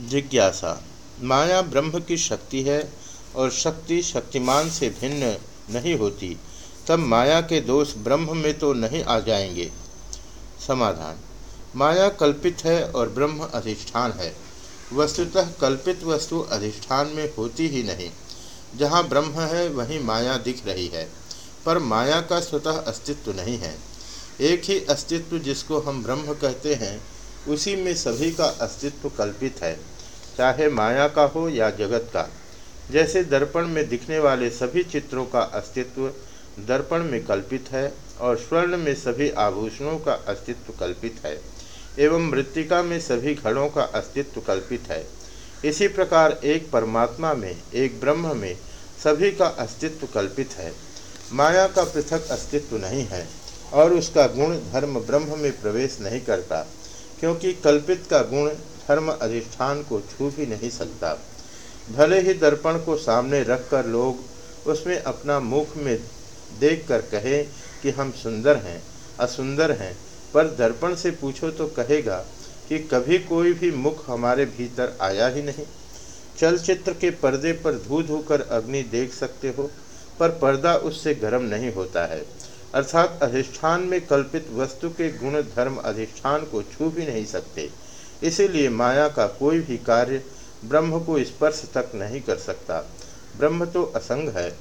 जिज्ञासा। माया ब्रह्म की शक्ति है और शक्ति शक्तिमान से भिन्न नहीं होती। तब माया के दोष ब्रह्म में तो नहीं आ जाएँगे। समाधान। माया कल्पित है और ब्रह्म अधिष्ठान है। वस्तुतः कल्पित वस्तु अधिष्ठान में होती ही नहीं। जहाँ ब्रह्म है, वहीं माया दिख रही है। पर माया का स्वतः अस्तित्व नहीं है। एक ही अस्तित्व जिसको हम ब्रह्म कहते हैं उसी में सभी का अस्तित्व कल्पित है, चाहे माया का हो या जगत का। जैसे दर्पण में दिखने वाले सभी चित्रों का अस्तित्व दर्पण में कल्पित है और स्वर्ण में सभी आभूषणों का अस्तित्व कल्पित है, एवं मृतिका में सभी घड़ों का अस्तित्व कल्पित है। इसी प्रकार एक परमात्मा में, एक ब्रह्म में सभी का अस्तित्व कल्पित है। माया का पृथक अस्तित्व नहीं है और उसका गुण धर्म ब्रह्म में प्रवेश नहीं करता। क्योंकि कल्पित का गुण धर्म अधिष्ठान को छू भी नहीं सकता। भले ही दर्पण को सामने रखकर लोग उसमें अपना मुख में देखकर कहे कि हम सुंदर हैं, असुंदर हैं, पर दर्पण से पूछो तो कहेगा कि कभी कोई भी मुख हमारे भीतर आया ही नहीं। चलचित्र के पर्दे पर धू धू कर अग्नि देख सकते हो, पर पर्दा उससे गर्म नहीं होता है। अर्थात अधिष्ठान में कल्पित वस्तु के गुण धर्म अधिष्ठान को छू भी नहीं सकते। इसीलिए माया का कोई भी कार्य ब्रह्म को स्पर्श तक नहीं कर सकता। ब्रह्म तो असंग है।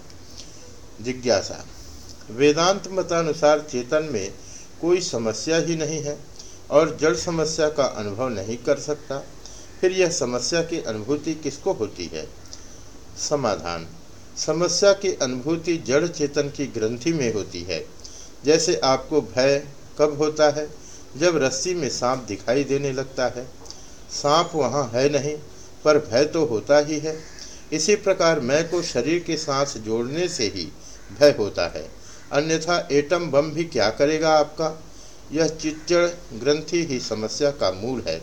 जिज्ञासा। वेदांत मतानुसार चेतन में कोई समस्या ही नहीं है और जड़ समस्या का अनुभव नहीं कर सकता। फिर यह समस्या की अनुभूति किसको होती है? समाधान। समस्या की अनुभूति जड़ चेतन की ग्रंथि में होती है। जैसे आपको भय कब होता है? जब रस्सी में सांप दिखाई देने लगता है। सांप वहाँ है नहीं, पर भय तो होता ही है। इसी प्रकार मैं को शरीर के सांस जोड़ने से ही भय होता है। अन्यथा एटम बम भी क्या करेगा आपका? यह चिच्चड़ ग्रंथि ही समस्या का मूल है।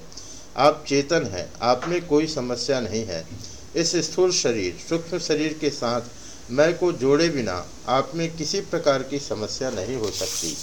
आप चेतन हैं, आप में कोई समस्या नहीं है। इस स्थूल शरीर, सूक्ष्म शरीर के साथ मैं को जोड़े बिना आप में किसी प्रकार की समस्या नहीं हो सकती।